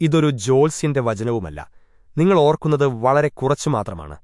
ഇതൊരു ജോത്സ്യന്റെ വചനവുമല്ല. നിങ്ങൾ ഓർക്കുന്നത് വളരെ കുറച്ചു മാത്രമാണ്.